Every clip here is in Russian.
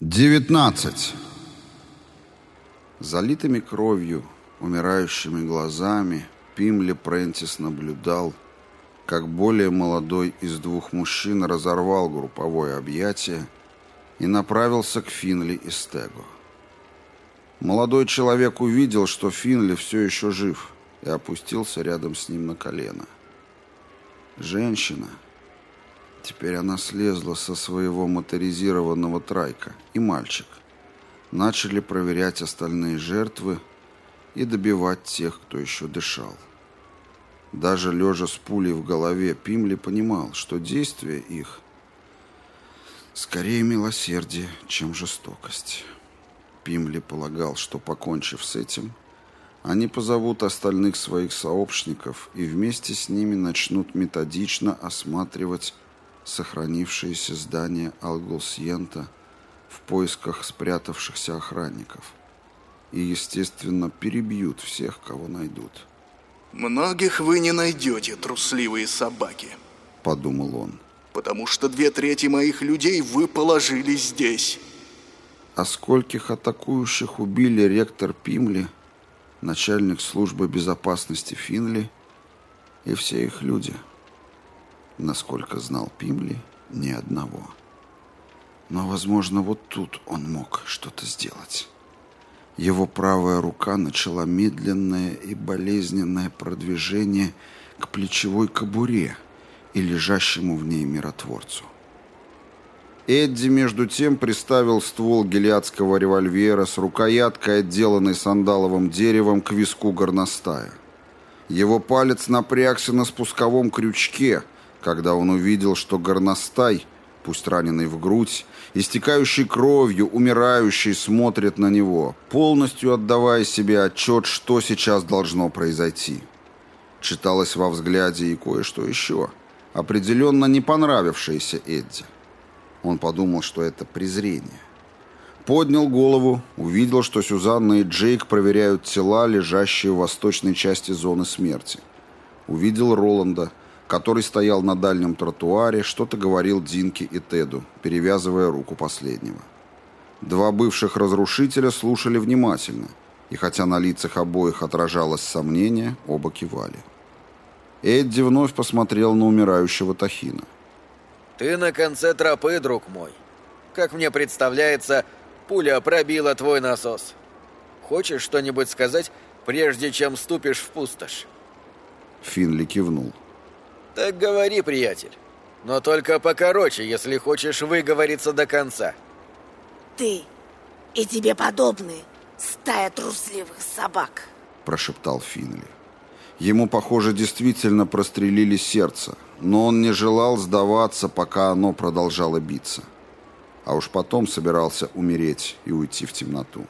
19. Залитыми кровью, умирающими глазами, Пимли Прентис наблюдал, как более молодой из двух мужчин разорвал групповое объятие и направился к Финли и Стегу. Молодой человек увидел, что Финли все еще жив, и опустился рядом с ним на колено. Женщина, Теперь она слезла со своего моторизированного трайка, и мальчик. Начали проверять остальные жертвы и добивать тех, кто еще дышал. Даже лежа с пулей в голове, Пимли понимал, что действия их скорее милосердие, чем жестокость. Пимли полагал, что, покончив с этим, они позовут остальных своих сообщников и вместе с ними начнут методично осматривать сохранившееся здание Алгулсьента в поисках спрятавшихся охранников. И, естественно, перебьют всех, кого найдут. «Многих вы не найдете, трусливые собаки», — подумал он. «Потому что две трети моих людей вы положили здесь». А скольких атакующих убили ректор Пимли, начальник службы безопасности Финли и все их люди — Насколько знал Пимли, ни одного. Но, возможно, вот тут он мог что-то сделать. Его правая рука начала медленное и болезненное продвижение к плечевой кобуре и лежащему в ней миротворцу. Эдди, между тем, приставил ствол гелиадского револьвера с рукояткой, отделанной сандаловым деревом, к виску горностая. Его палец напрягся на спусковом крючке — когда он увидел, что горностай, пусть раненый в грудь, истекающий кровью, умирающий, смотрит на него, полностью отдавая себе отчет, что сейчас должно произойти. Читалось во взгляде и кое-что еще, определенно не понравившееся Эдди. Он подумал, что это презрение. Поднял голову, увидел, что Сюзанна и Джейк проверяют тела, лежащие в восточной части зоны смерти. Увидел Роланда – который стоял на дальнем тротуаре, что-то говорил Динке и Теду, перевязывая руку последнего. Два бывших разрушителя слушали внимательно, и хотя на лицах обоих отражалось сомнение, оба кивали. Эдди вновь посмотрел на умирающего Тахина. «Ты на конце тропы, друг мой. Как мне представляется, пуля пробила твой насос. Хочешь что-нибудь сказать, прежде чем ступишь в пустошь?» Финли кивнул. Так говори, приятель. Но только покороче, если хочешь выговориться до конца. Ты и тебе подобные стая трусливых собак, прошептал Финли. Ему, похоже, действительно прострелили сердце, но он не желал сдаваться, пока оно продолжало биться. А уж потом собирался умереть и уйти в темноту.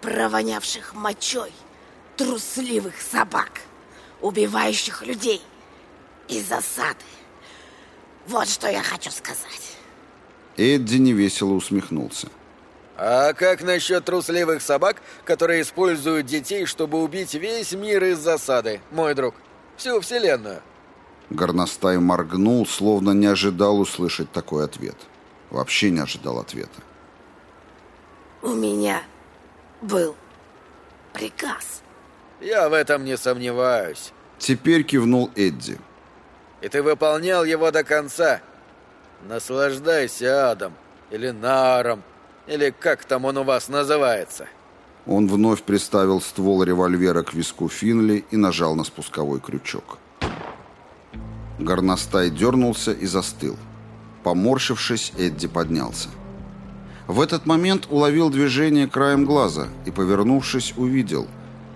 Провонявших мочой, трусливых собак, убивающих людей – и засады. Вот что я хочу сказать. Эдди невесело усмехнулся. А как насчет трусливых собак, которые используют детей, чтобы убить весь мир из засады, мой друг? Всю вселенную. Горностай моргнул, словно не ожидал услышать такой ответ. Вообще не ожидал ответа. У меня был приказ. Я в этом не сомневаюсь. Теперь кивнул Эдди и ты выполнял его до конца. Наслаждайся адом, или наром, или как там он у вас называется». Он вновь приставил ствол револьвера к виску Финли и нажал на спусковой крючок. Горностай дернулся и застыл. Поморщившись, Эдди поднялся. В этот момент уловил движение краем глаза и, повернувшись, увидел,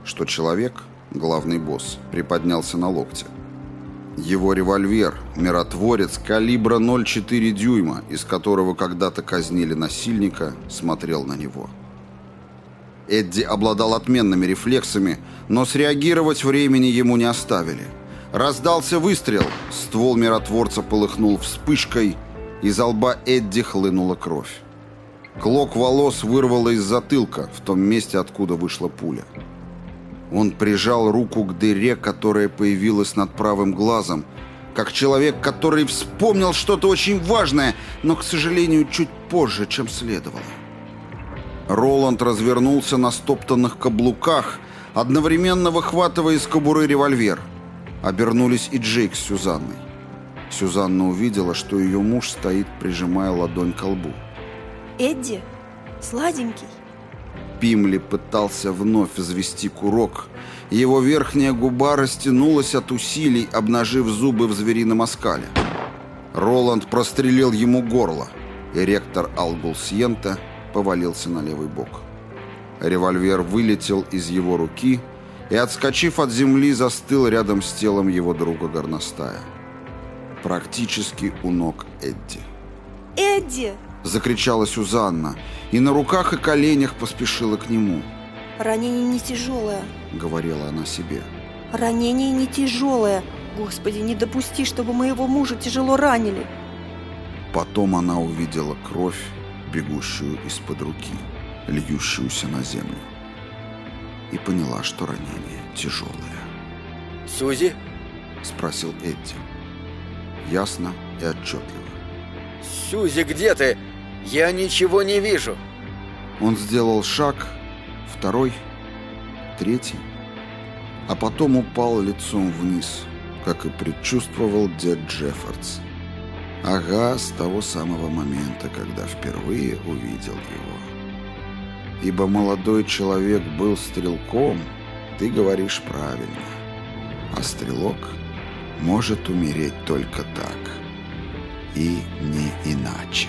что человек, главный босс, приподнялся на локте. Его револьвер, миротворец калибра 0,4 дюйма, из которого когда-то казнили насильника, смотрел на него. Эдди обладал отменными рефлексами, но среагировать времени ему не оставили. Раздался выстрел, ствол миротворца полыхнул вспышкой, из лба Эдди хлынула кровь. Клок волос вырвало из затылка, в том месте, откуда вышла пуля. Он прижал руку к дыре, которая появилась над правым глазом, как человек, который вспомнил что-то очень важное, но, к сожалению, чуть позже, чем следовало. Роланд развернулся на стоптанных каблуках, одновременно выхватывая из кобуры револьвер. Обернулись и Джейк с Сюзанной. Сюзанна увидела, что ее муж стоит, прижимая ладонь к лбу. «Эдди, сладенький». Пимли пытался вновь взвести курок. Его верхняя губа растянулась от усилий, обнажив зубы в зверином оскале. Роланд прострелил ему горло, и ректор Алгулсьента повалился на левый бок. Револьвер вылетел из его руки и, отскочив от земли, застыл рядом с телом его друга горностая. Практически у ног Эдди. «Эдди!» — закричала Сюзанна, и на руках и коленях поспешила к нему. «Ранение не тяжелое», — говорила она себе. «Ранение не тяжелое. Господи, не допусти, чтобы моего мужа тяжело ранили». Потом она увидела кровь, бегущую из-под руки, льющуюся на землю. И поняла, что ранение тяжелое. «Сузи?» — спросил Эдди. Ясно и отчетливо. «Сюзи, где ты? Я ничего не вижу!» Он сделал шаг, второй, третий, а потом упал лицом вниз, как и предчувствовал дед Джеффордс. Ага, с того самого момента, когда впервые увидел его. Ибо молодой человек был стрелком, ты говоришь правильно. А стрелок может умереть только так. И не иначе.